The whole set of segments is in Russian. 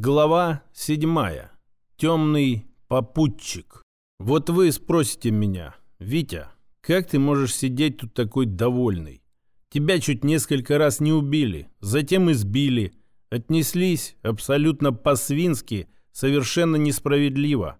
Глава седьмая. Темный попутчик. Вот вы спросите меня, Витя, как ты можешь сидеть тут такой довольный? Тебя чуть несколько раз не убили, затем избили, отнеслись абсолютно по-свински, совершенно несправедливо.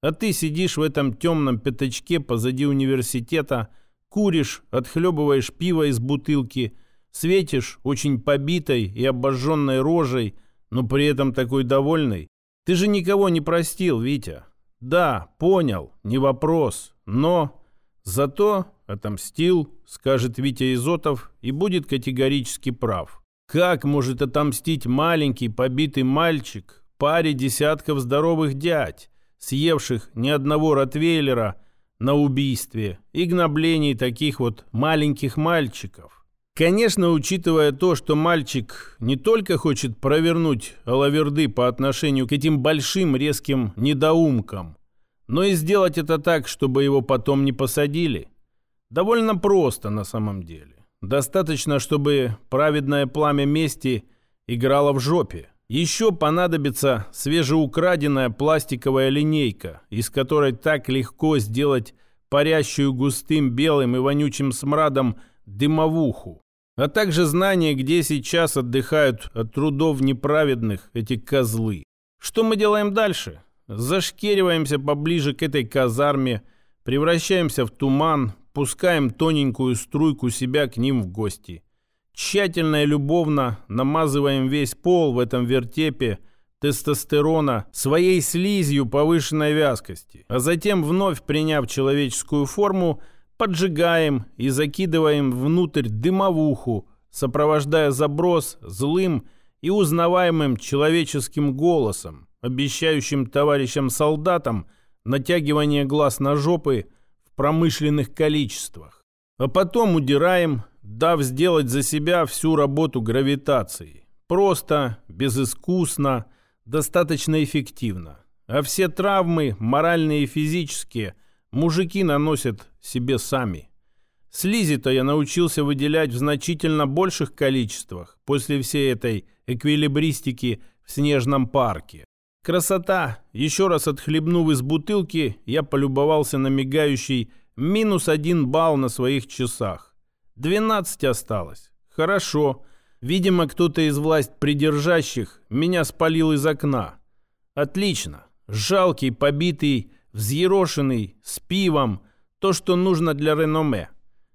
А ты сидишь в этом темном пятачке позади университета, куришь, отхлебываешь пиво из бутылки, светишь очень побитой и обожженной рожей – но при этом такой довольный. Ты же никого не простил, Витя. Да, понял, не вопрос, но зато отомстил, скажет Витя Изотов, и будет категорически прав. Как может отомстить маленький побитый мальчик паре десятков здоровых дядь, съевших ни одного ротвейлера на убийстве и гноблении таких вот маленьких мальчиков? Конечно, учитывая то, что мальчик не только хочет провернуть алаверды по отношению к этим большим резким недоумкам, но и сделать это так, чтобы его потом не посадили. Довольно просто на самом деле. Достаточно, чтобы праведное пламя мести играло в жопе. Еще понадобится свежеукраденная пластиковая линейка, из которой так легко сделать парящую густым белым и вонючим смрадом дымовуху, а также знание, где сейчас отдыхают от трудов неправедных эти козлы. Что мы делаем дальше? Зашкериваемся поближе к этой казарме, превращаемся в туман, пускаем тоненькую струйку себя к ним в гости. Тщательно и любовно намазываем весь пол в этом вертепе тестостерона своей слизью повышенной вязкости, а затем, вновь приняв человеческую форму, поджигаем и закидываем внутрь дымовуху, сопровождая заброс злым и узнаваемым человеческим голосом, обещающим товарищам-солдатам натягивание глаз на жопы в промышленных количествах. А потом удираем, дав сделать за себя всю работу гравитации. Просто, безыскусно, достаточно эффективно. А все травмы, моральные и физические, мужики наносят себе сами. Слизи-то я научился выделять в значительно больших количествах после всей этой эквилибристики в снежном парке. Красота! Еще раз отхлебнув из бутылки, я полюбовался на мигающий минус один балл на своих часах. Двенадцать осталось. Хорошо. Видимо, кто-то из власть придержащих меня спалил из окна. Отлично. Жалкий, побитый, взъерошенный, с пивом – то, что нужно для реноме.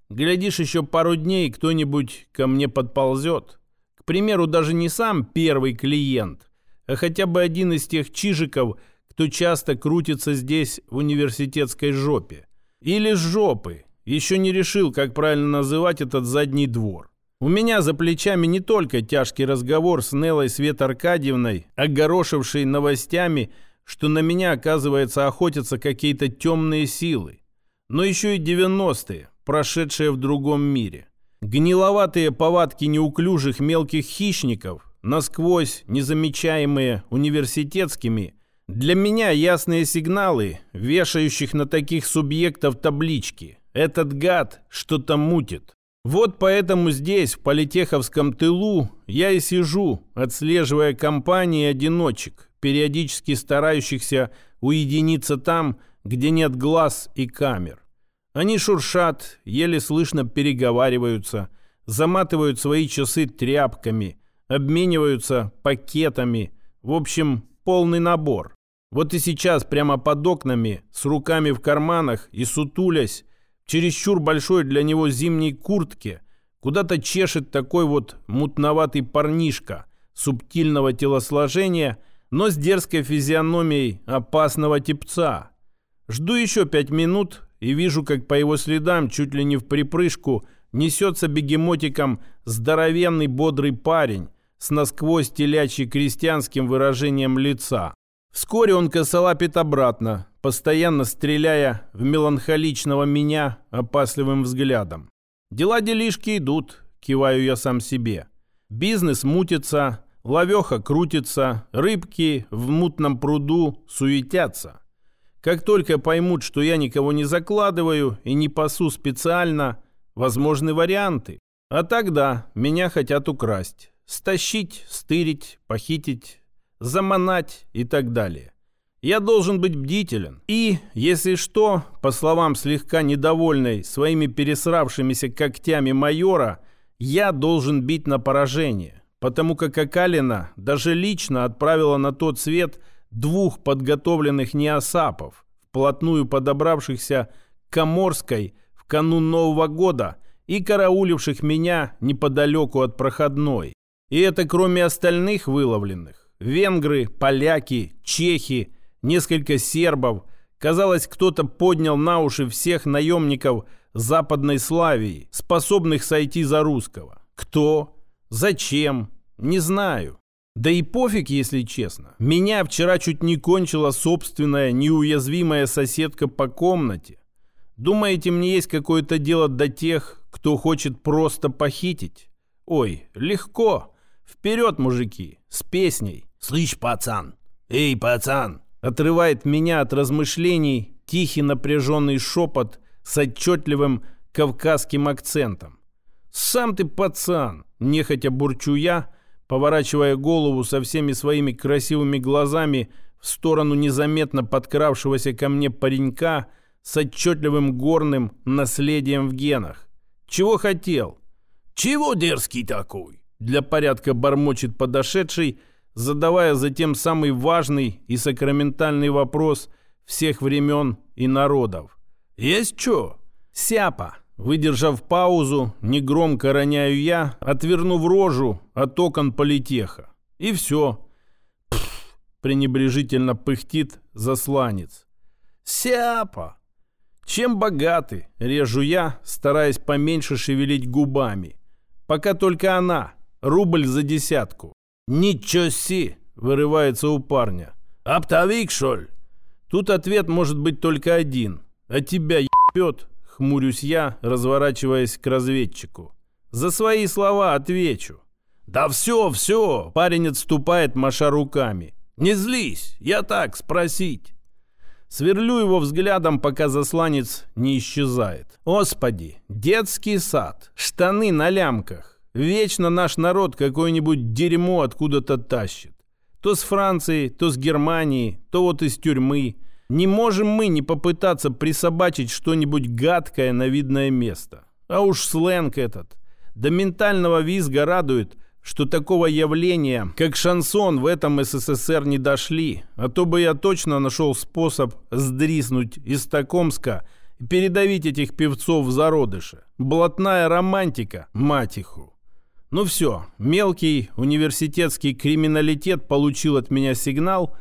Глядишь, еще пару дней кто-нибудь ко мне подползет. К примеру, даже не сам первый клиент, а хотя бы один из тех чижиков, кто часто крутится здесь в университетской жопе. Или жопы. Еще не решил, как правильно называть этот задний двор. У меня за плечами не только тяжкий разговор с Неллой Свет Аркадьевной, огорошившей новостями, что на меня, оказывается, охотятся какие-то темные силы но еще и 90-е, прошедшие в другом мире. Гниловатые повадки неуклюжих мелких хищников, насквозь незамечаемые университетскими, для меня ясные сигналы, вешающих на таких субъектов таблички. Этот гад что-то мутит. Вот поэтому здесь, в политеховском тылу, я и сижу, отслеживая компании одиночек, периодически старающихся уединиться там, где нет глаз и камер. Они шуршат, еле слышно переговариваются, заматывают свои часы тряпками, обмениваются пакетами. В общем, полный набор. Вот и сейчас прямо под окнами, с руками в карманах и сутулясь, чересчур большой для него зимней куртке, куда-то чешет такой вот мутноватый парнишка субтильного телосложения, но с дерзкой физиономией опасного типца – Жду еще пять минут и вижу, как по его следам чуть ли не в припрыжку несется бегемотиком здоровенный бодрый парень с насквозь телячьи крестьянским выражением лица. Вскоре он косолапит обратно, постоянно стреляя в меланхоличного меня опасливым взглядом. Дела-делишки идут, киваю я сам себе. Бизнес мутится, ловеха крутится, рыбки в мутном пруду суетятся. Как только поймут, что я никого не закладываю и не пасу специально, возможны варианты. А тогда меня хотят украсть. Стащить, стырить, похитить, заманать и так далее. Я должен быть бдителен. И, если что, по словам слегка недовольной своими пересравшимися когтями майора, я должен бить на поражение, потому как Акалина даже лично отправила на тот свет двух подготовленных неосапов, вплотную подобравшихся к Коморской в канун Нового года и карауливших меня неподалеку от проходной. И это кроме остальных выловленных. Венгры, поляки, чехи, несколько сербов. Казалось, кто-то поднял на уши всех наемников Западной Славии, способных сойти за русского. Кто? Зачем? Не знаю. Да и пофиг, если честно. Меня вчера чуть не кончила собственная неуязвимая соседка по комнате. Думаете, мне есть какое-то дело до тех, кто хочет просто похитить? Ой, легко. Вперед, мужики, с песней. Слышь, пацан, эй, пацан, Отрывает меня от размышлений тихий напряженный шепот с отчетливым кавказским акцентом. «Сам ты пацан!» – нехотя бурчу я, поворачивая голову со всеми своими красивыми глазами в сторону незаметно подкравшегося ко мне паренька с отчетливым горным наследием в генах. «Чего хотел?» «Чего дерзкий такой?» Для порядка бормочет подошедший – задавая затем самый важный и сакраментальный вопрос всех времен и народов. «Есть что?» «Сяпа!» Выдержав паузу, негромко роняю я, отвернув рожу от окон политеха. И все. Пфф, пренебрежительно пыхтит засланец. «Сяпа!» «Чем богаты?» — режу я, стараясь поменьше шевелить губами. «Пока только она. Рубль за десятку. «Ничего си!» — вырывается у парня. «Оптовик, шоль?» Тут ответ может быть только один. «А тебя ебет?» — хмурюсь я, разворачиваясь к разведчику. «За свои слова отвечу». «Да все, все!» — парень отступает, маша руками. «Не злись, я так, спросить». Сверлю его взглядом, пока засланец не исчезает. Господи, детский сад, штаны на лямках. Вечно наш народ какое-нибудь дерьмо откуда-то тащит. То с Франции, то с Германии, то вот из тюрьмы. Не можем мы не попытаться присобачить что-нибудь гадкое на видное место. А уж сленг этот. До ментального визга радует, что такого явления, как шансон, в этом СССР не дошли. А то бы я точно нашел способ сдриснуть из Токомска и передавить этих певцов в зародыше. Блатная романтика, мать иху. Ну все, мелкий университетский криминалитет получил от меня сигнал.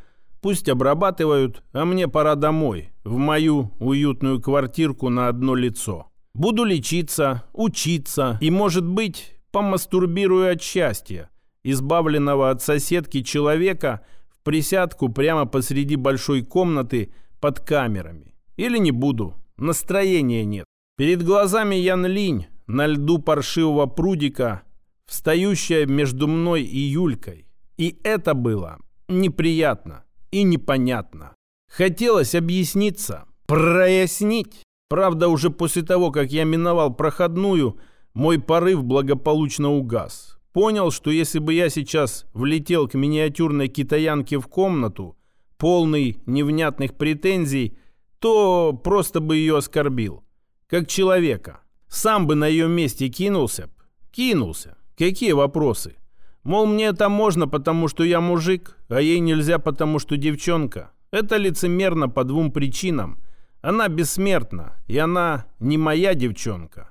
Пусть обрабатывают, а мне пора домой, в мою уютную квартирку на одно лицо. Буду лечиться, учиться и, может быть, помастурбирую от счастья, избавленного от соседки человека в присядку прямо посреди большой комнаты под камерами. Или не буду, настроения нет. Перед глазами Ян Линь на льду паршивого прудика встающая между мной и Юлькой. И это было неприятно и непонятно. Хотелось объясниться, прояснить. Правда, уже после того, как я миновал проходную, мой порыв благополучно угас. Понял, что если бы я сейчас влетел к миниатюрной китаянке в комнату, полный невнятных претензий, то просто бы ее оскорбил. Как человека. Сам бы на ее месте кинулся. Кинулся. Какие вопросы? Мол, мне это можно, потому что я мужик, а ей нельзя, потому что девчонка. Это лицемерно по двум причинам. Она бессмертна, и она не моя девчонка,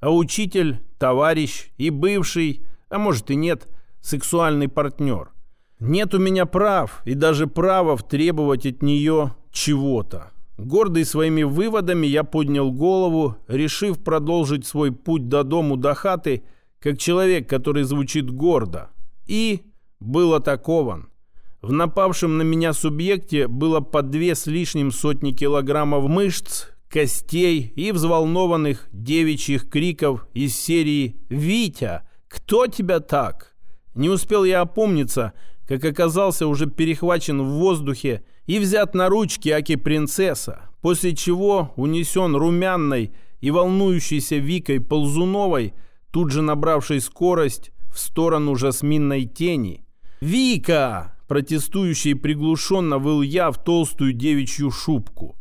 а учитель, товарищ и бывший, а может и нет, сексуальный партнер. Нет у меня прав и даже права требовать от нее чего-то. Гордый своими выводами я поднял голову, решив продолжить свой путь до дому, до хаты – как человек, который звучит гордо, и был атакован. В напавшем на меня субъекте было по две с лишним сотни килограммов мышц, костей и взволнованных девичьих криков из серии «Витя, кто тебя так?». Не успел я опомниться, как оказался уже перехвачен в воздухе и взят на ручки Аки принцесса, после чего унесен румяной и волнующейся Викой Ползуновой тут же набравшей скорость в сторону жасминной тени. «Вика!» протестующий приглушенно выл я в толстую девичью шубку.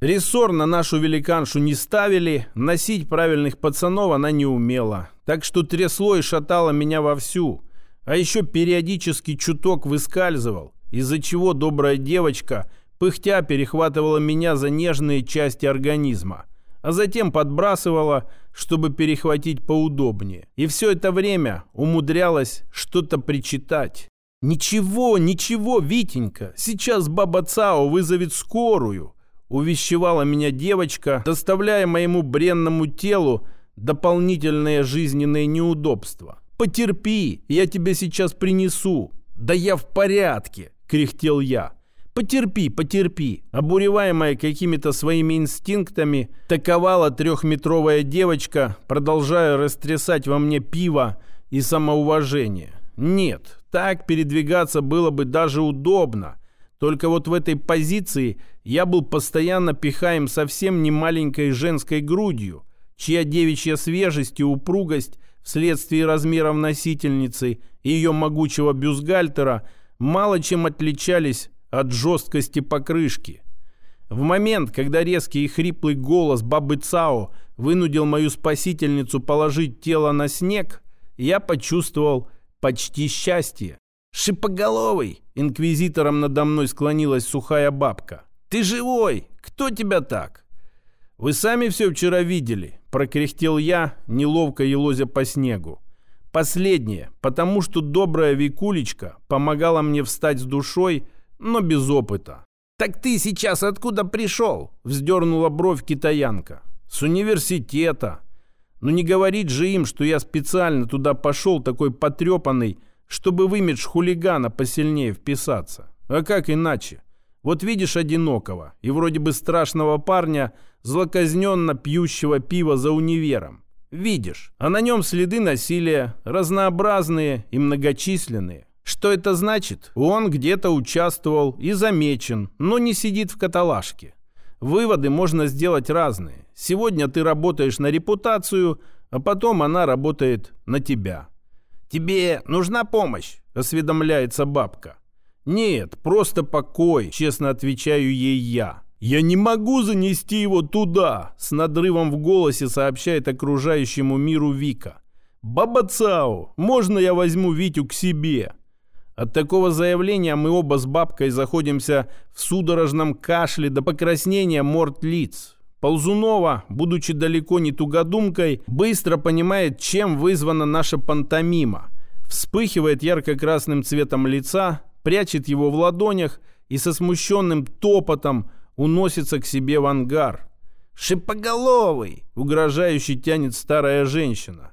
Рессор на нашу великаншу не ставили, носить правильных пацанов она не умела, так что трясло и шатало меня вовсю, а еще периодически чуток выскальзывал, из-за чего добрая девочка пыхтя перехватывала меня за нежные части организма, а затем подбрасывала, чтобы перехватить поудобнее. И все это время умудрялась что-то причитать. «Ничего, ничего, Витенька, сейчас баба Цао вызовет скорую», увещевала меня девочка, доставляя моему бренному телу дополнительные жизненные неудобства. «Потерпи, я тебе сейчас принесу». «Да я в порядке», — кряхтел я. «Потерпи, потерпи!» Обуреваемая какими-то своими инстинктами, таковала трехметровая девочка, продолжая растрясать во мне пиво и самоуважение. Нет, так передвигаться было бы даже удобно. Только вот в этой позиции я был постоянно пихаем совсем не маленькой женской грудью, чья девичья свежесть и упругость вследствие размеров носительницы и ее могучего бюстгальтера мало чем отличались от жесткости покрышки. В момент, когда резкий и хриплый голос бабы Цао вынудил мою спасительницу положить тело на снег, я почувствовал почти счастье. «Шипоголовый!» — инквизитором надо мной склонилась сухая бабка. «Ты живой! Кто тебя так?» «Вы сами все вчера видели», — прокряхтел я, неловко елозя по снегу. Последнее, потому что добрая Викулечка помогала мне встать с душой, но без опыта. «Так ты сейчас откуда пришел?» — вздернула бровь китаянка. «С университета. Но не говорить же им, что я специально туда пошел такой потрепанный, чтобы в имидж хулигана посильнее вписаться. А как иначе? Вот видишь одинокого и вроде бы страшного парня, злоказненно пьющего пива за универом. Видишь, а на нем следы насилия, разнообразные и многочисленные. Что это значит? Он где-то участвовал и замечен, но не сидит в каталажке. Выводы можно сделать разные. Сегодня ты работаешь на репутацию, а потом она работает на тебя. «Тебе нужна помощь?» – осведомляется бабка. «Нет, просто покой», – честно отвечаю ей я. «Я не могу занести его туда!» С надрывом в голосе сообщает окружающему миру Вика. «Баба Цао, можно я возьму Витю к себе?» От такого заявления мы оба с бабкой заходимся в судорожном кашле до покраснения морд лиц. Ползунова, будучи далеко не тугодумкой, быстро понимает, чем вызвана наша пантомима. Вспыхивает ярко-красным цветом лица, прячет его в ладонях и со смущенным топотом уносится к себе в ангар. «Шипоголовый!» — угрожающе тянет старая женщина.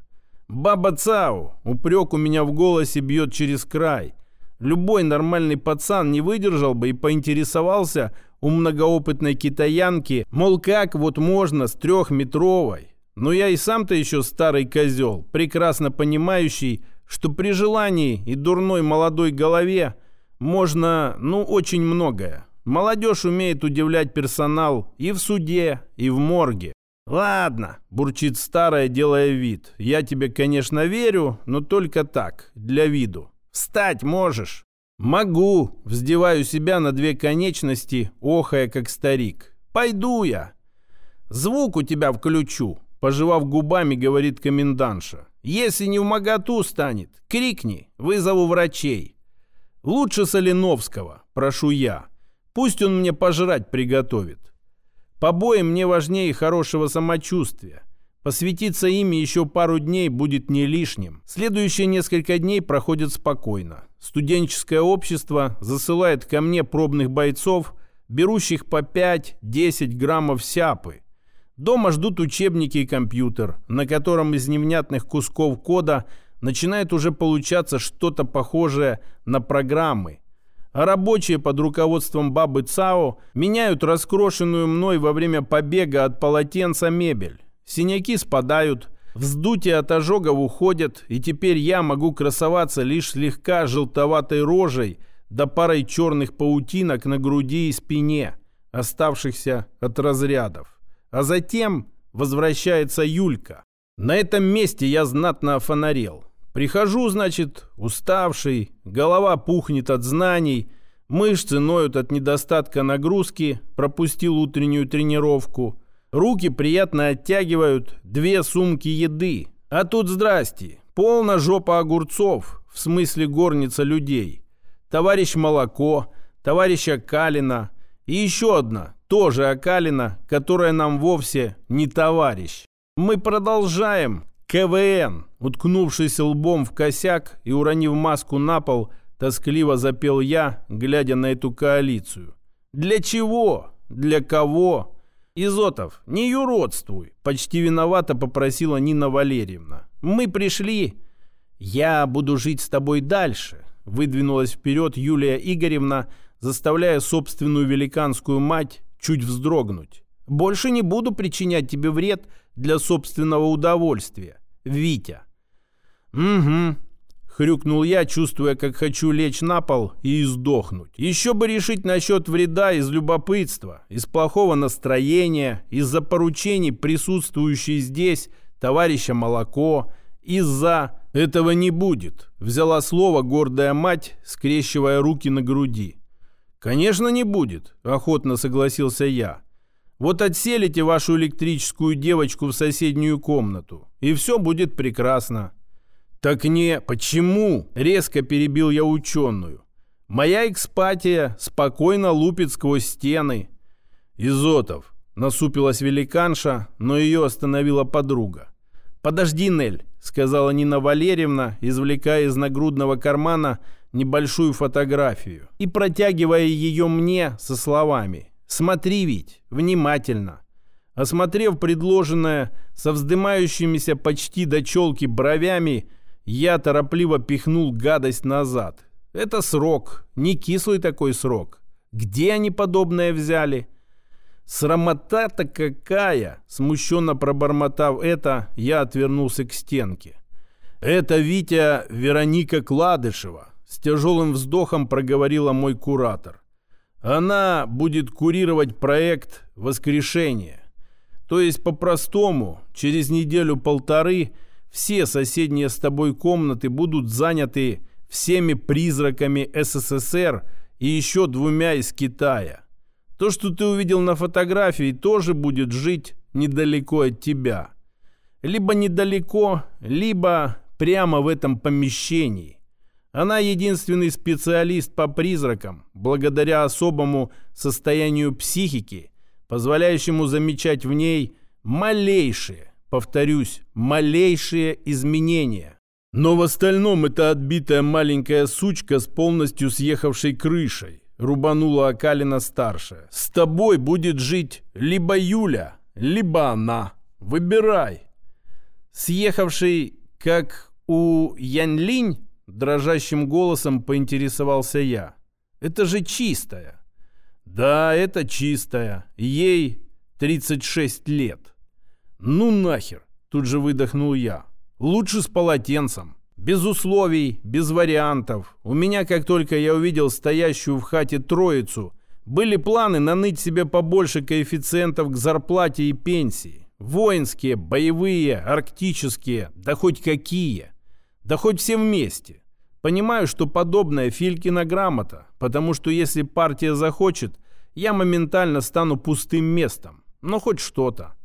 «Баба Цау!» — упрек у меня в голосе бьет через край. Любой нормальный пацан не выдержал бы и поинтересовался у многоопытной китаянки, мол, как вот можно с трехметровой. Но я и сам-то еще старый козел, прекрасно понимающий, что при желании и дурной молодой голове можно, ну, очень многое. Молодежь умеет удивлять персонал и в суде, и в морге. «Ладно», — бурчит старая, делая вид. «Я тебе, конечно, верю, но только так, для виду. Встать можешь?» «Могу», — вздеваю себя на две конечности, охая, как старик. «Пойду я». «Звук у тебя включу», — пожевав губами, говорит комендантша. «Если не в моготу станет, крикни, вызову врачей». «Лучше Соленовского, прошу я. Пусть он мне пожрать приготовит. Побои мне важнее хорошего самочувствия. Посвятиться ими еще пару дней будет не лишним. Следующие несколько дней проходят спокойно. Студенческое общество засылает ко мне пробных бойцов, берущих по 5-10 граммов сяпы. Дома ждут учебники и компьютер, на котором из невнятных кусков кода начинает уже получаться что-то похожее на программы. А рабочие под руководством бабы Цао меняют раскрошенную мной во время побега от полотенца мебель. Синяки спадают, вздутие от ожогов уходят, и теперь я могу красоваться лишь слегка желтоватой рожей да парой черных паутинок на груди и спине, оставшихся от разрядов. А затем возвращается Юлька. На этом месте я знатно офонарел. Прихожу, значит, уставший, голова пухнет от знаний, мышцы ноют от недостатка нагрузки, пропустил утреннюю тренировку, руки приятно оттягивают две сумки еды. А тут здрасте, полна жопа огурцов, в смысле горница людей. Товарищ Молоко, товарищ Акалина и еще одна, тоже Акалина, которая нам вовсе не товарищ. Мы продолжаем, КВН, уткнувшись лбом в косяк и уронив маску на пол, тоскливо запел я, глядя на эту коалицию. Для чего? Для кого? Изотов, не юродствуй, почти виновато попросила Нина Валерьевна. Мы пришли. Я буду жить с тобой дальше, выдвинулась вперед Юлия Игоревна, заставляя собственную великанскую мать чуть вздрогнуть. Больше не буду причинять тебе вред для собственного удовольствия. Витя. «Угу», — хрюкнул я, чувствуя, как хочу лечь на пол и издохнуть. Еще бы решить насчет вреда из любопытства, из плохого настроения, из-за поручений, присутствующей здесь, товарища Молоко, из-за... «Этого не будет», — взяла слово гордая мать, скрещивая руки на груди. «Конечно, не будет», — охотно согласился я. Вот отселите вашу электрическую девочку в соседнюю комнату, и все будет прекрасно». «Так не, почему?» — резко перебил я ученую. «Моя экспатия спокойно лупит сквозь стены». «Изотов», — насупилась великанша, но ее остановила подруга. «Подожди, Нель», — сказала Нина Валерьевна, извлекая из нагрудного кармана небольшую фотографию и протягивая ее мне со словами Смотри ведь, внимательно. Осмотрев предложенное со вздымающимися почти до челки бровями, я торопливо пихнул гадость назад. Это срок, не кислый такой срок. Где они подобное взяли? Срамота-то какая! Смущенно пробормотав это, я отвернулся к стенке. Это Витя Вероника Кладышева. С тяжелым вздохом проговорила мой куратор. Она будет курировать проект «Воскрешение». То есть, по-простому, через неделю-полторы все соседние с тобой комнаты будут заняты всеми призраками СССР и еще двумя из Китая. То, что ты увидел на фотографии, тоже будет жить недалеко от тебя. Либо недалеко, либо прямо в этом помещении. Она единственный специалист по призракам, благодаря особому состоянию психики, позволяющему замечать в ней малейшие, повторюсь, малейшие изменения. Но в остальном это отбитая маленькая сучка с полностью съехавшей крышей, рубанула Акалина старшая. С тобой будет жить либо Юля, либо она. Выбирай. Съехавший, как у Янлинь, Дрожащим голосом поинтересовался я. «Это же чистая». «Да, это чистая. Ей 36 лет». «Ну нахер!» Тут же выдохнул я. «Лучше с полотенцем. Без условий, без вариантов. У меня, как только я увидел стоящую в хате троицу, были планы наныть себе побольше коэффициентов к зарплате и пенсии. Воинские, боевые, арктические, да хоть какие. Да хоть все вместе. Понимаю, что подобное Филькина грамота, потому что если партия захочет, я моментально стану пустым местом. Но хоть что-то.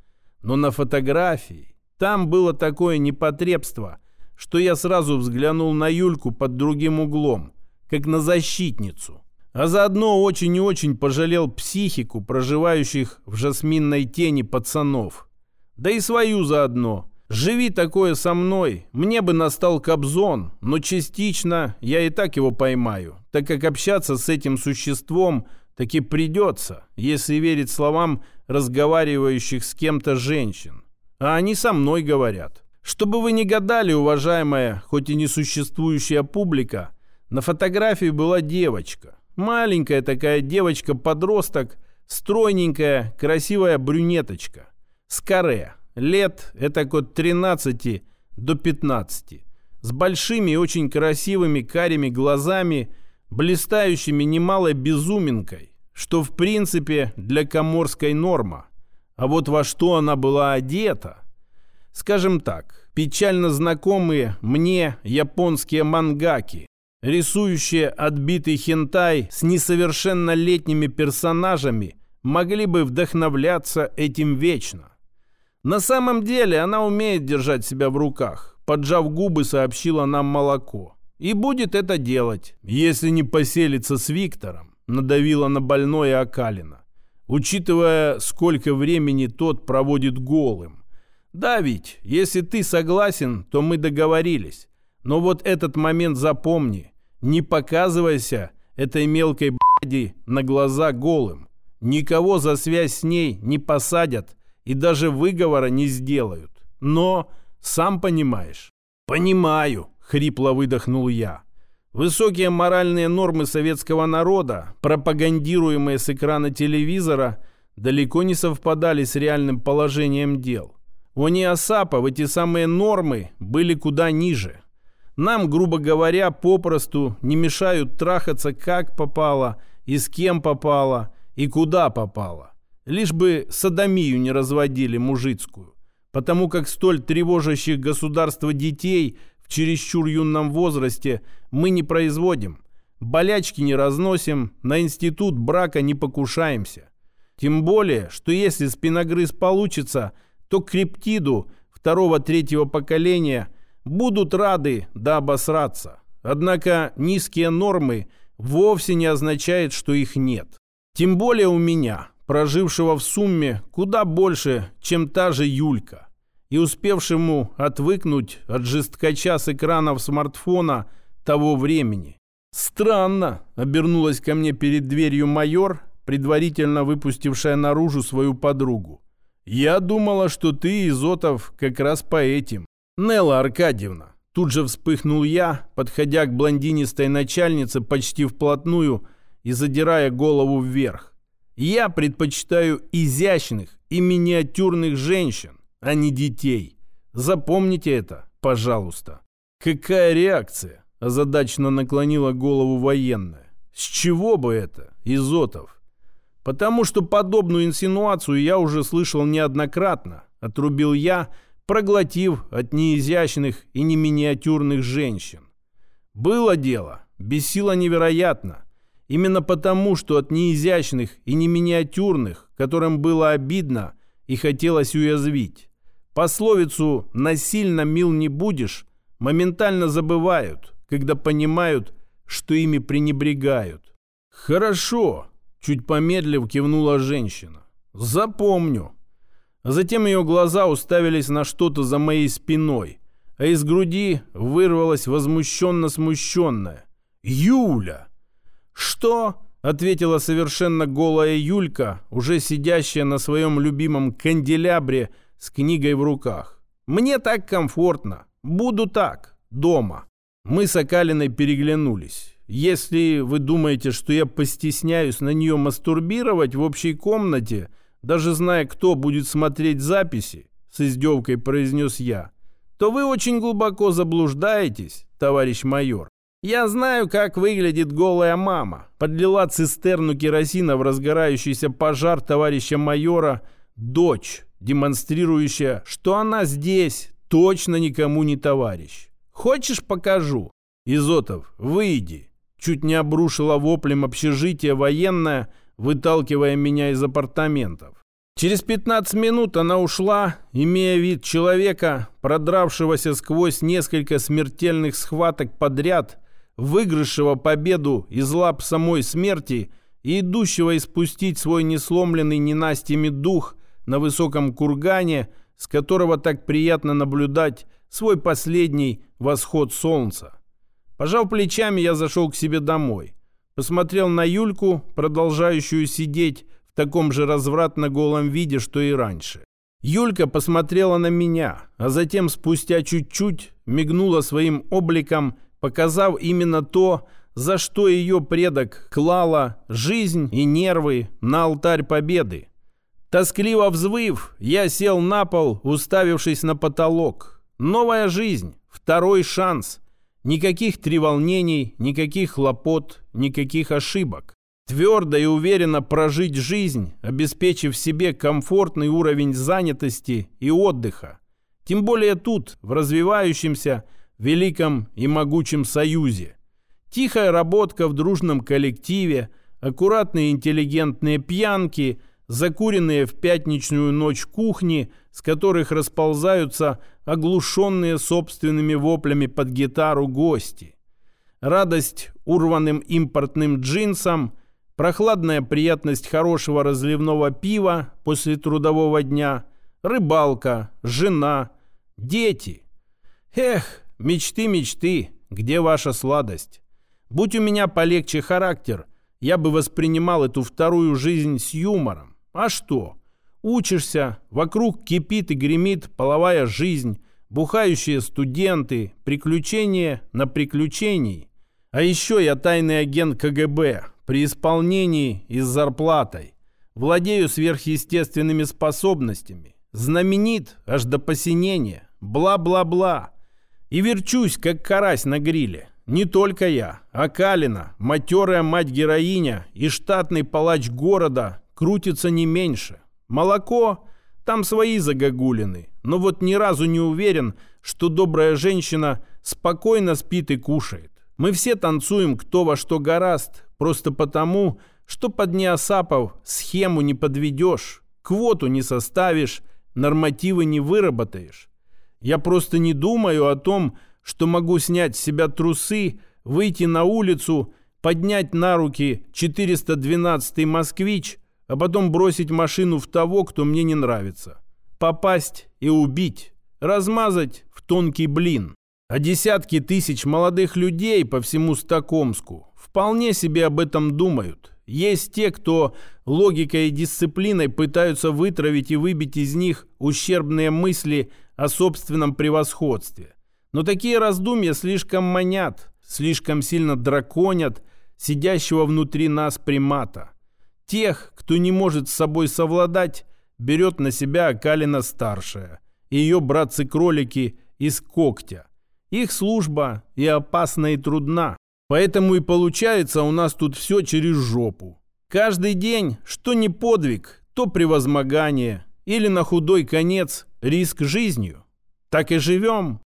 Но на фотографии там было такое непотребство, что я сразу взглянул на Юльку под другим углом, как на защитницу. А заодно очень и очень пожалел психику, проживающих в жасминной тени пацанов. Да и свою заодно – Живи такое со мной, мне бы настал Кобзон, но частично я и так его поймаю, так как общаться с этим существом таки придется, если верить словам разговаривающих с кем-то женщин. А они со мной говорят. Чтобы вы не гадали, уважаемая, хоть и несуществующая публика, на фотографии была девочка. Маленькая такая девочка-подросток, стройненькая, красивая брюнеточка. С каре, Лет это от 13 до 15. С большими и очень красивыми карими глазами, блистающими немалой безуминкой, что в принципе для коморской норма. А вот во что она была одета? Скажем так, печально знакомые мне японские мангаки, рисующие отбитый хентай с несовершеннолетними персонажами, могли бы вдохновляться этим вечно. На самом деле она умеет держать себя в руках, поджав губы, сообщила нам молоко. И будет это делать, если не поселится с Виктором, надавила на больное Акалина, учитывая, сколько времени тот проводит голым. Да ведь, если ты согласен, то мы договорились. Но вот этот момент запомни. Не показывайся этой мелкой б***ди на глаза голым. Никого за связь с ней не посадят и даже выговора не сделают. Но, сам понимаешь. Понимаю, хрипло выдохнул я. Высокие моральные нормы советского народа, пропагандируемые с экрана телевизора, далеко не совпадали с реальным положением дел. У Неосапов эти самые нормы были куда ниже. Нам, грубо говоря, попросту не мешают трахаться как попало и с кем попало и куда попало. Лишь бы садомию не разводили мужицкую. Потому как столь тревожащих государство детей в чересчур юном возрасте мы не производим. Болячки не разносим, на институт брака не покушаемся. Тем более, что если спиногрыз получится, то криптиду второго-третьего поколения будут рады да обосраться. Однако низкие нормы вовсе не означает, что их нет. Тем более у меня, прожившего в сумме куда больше, чем та же Юлька и успевшему отвыкнуть от жесткача с экранов смартфона того времени. «Странно», — обернулась ко мне перед дверью майор, предварительно выпустившая наружу свою подругу. «Я думала, что ты, Изотов, как раз по этим». «Нелла Аркадьевна», тут же вспыхнул я, подходя к блондинистой начальнице почти вплотную и задирая голову вверх. «Я предпочитаю изящных и миниатюрных женщин, а не детей. Запомните это, пожалуйста. Какая реакция? Озадачно наклонила голову военная. С чего бы это, Изотов? Потому что подобную инсинуацию я уже слышал неоднократно, отрубил я, проглотив от неизящных и не миниатюрных женщин. Было дело, бесило невероятно. Именно потому, что от неизящных и не миниатюрных, которым было обидно и хотелось уязвить. Пословицу «насильно мил не будешь» моментально забывают, когда понимают, что ими пренебрегают. «Хорошо», — чуть помедлив кивнула женщина. «Запомню». Затем ее глаза уставились на что-то за моей спиной, а из груди вырвалось возмущенно-смущенное. «Юля!» «Что?» — ответила совершенно голая Юлька, уже сидящая на своем любимом канделябре — с книгой в руках. «Мне так комфортно. Буду так. Дома». Мы с Акалиной переглянулись. Если вы думаете, что я постесняюсь на нее мастурбировать в общей комнате, даже зная, кто будет смотреть записи, с издевкой произнес я, то вы очень глубоко заблуждаетесь, товарищ майор. Я знаю, как выглядит голая мама. Подлила цистерну керосина в разгорающийся пожар товарища майора дочь демонстрирующая, что она здесь точно никому не товарищ. Хочешь, покажу? Изотов, выйди. Чуть не обрушила воплем общежитие военное, выталкивая меня из апартаментов. Через 15 минут она ушла, имея вид человека, продравшегося сквозь несколько смертельных схваток подряд, выигравшего победу из лап самой смерти и идущего испустить свой несломленный ненастьями дух на высоком кургане, с которого так приятно наблюдать свой последний восход солнца. Пожав плечами, я зашел к себе домой. Посмотрел на Юльку, продолжающую сидеть в таком же развратно голом виде, что и раньше. Юлька посмотрела на меня, а затем спустя чуть-чуть мигнула своим обликом, показав именно то, за что ее предок клала жизнь и нервы на алтарь победы. Тоскливо взвыв, я сел на пол, уставившись на потолок. Новая жизнь, второй шанс. Никаких треволнений, никаких хлопот, никаких ошибок. Твердо и уверенно прожить жизнь, обеспечив себе комфортный уровень занятости и отдыха. Тем более тут, в развивающемся, великом и могучем союзе. Тихая работка в дружном коллективе, аккуратные интеллигентные пьянки, закуренные в пятничную ночь кухни, с которых расползаются оглушенные собственными воплями под гитару гости. Радость урванным импортным джинсам, прохладная приятность хорошего разливного пива после трудового дня, рыбалка, жена, дети. Эх, мечты, мечты, где ваша сладость? Будь у меня полегче характер, я бы воспринимал эту вторую жизнь с юмором. А что? Учишься, вокруг кипит и гремит половая жизнь, бухающие студенты, приключения на приключении. А еще я тайный агент КГБ при исполнении и с зарплатой. Владею сверхъестественными способностями. Знаменит аж до посинения. Бла-бла-бла. И верчусь, как карась на гриле. Не только я, а Калина, матерая мать-героиня и штатный палач города крутится не меньше. Молоко? Там свои загогулины. Но вот ни разу не уверен, что добрая женщина спокойно спит и кушает. Мы все танцуем кто во что гораст, просто потому, что под неосапов схему не подведешь, квоту не составишь, нормативы не выработаешь. Я просто не думаю о том, что могу снять с себя трусы, выйти на улицу, поднять на руки 412-й «Москвич», а потом бросить машину в того, кто мне не нравится. Попасть и убить, размазать в тонкий блин. А десятки тысяч молодых людей по всему Стокомску вполне себе об этом думают. Есть те, кто логикой и дисциплиной пытаются вытравить и выбить из них ущербные мысли о собственном превосходстве. Но такие раздумья слишком манят, слишком сильно драконят сидящего внутри нас примата. Тех, кто не может с собой совладать, берет на себя Калина старшая и ее братцы-кролики из когтя. Их служба и опасна, и трудна. Поэтому и получается у нас тут все через жопу. Каждый день, что не подвиг, то превозмогание или на худой конец риск жизнью. Так и живем,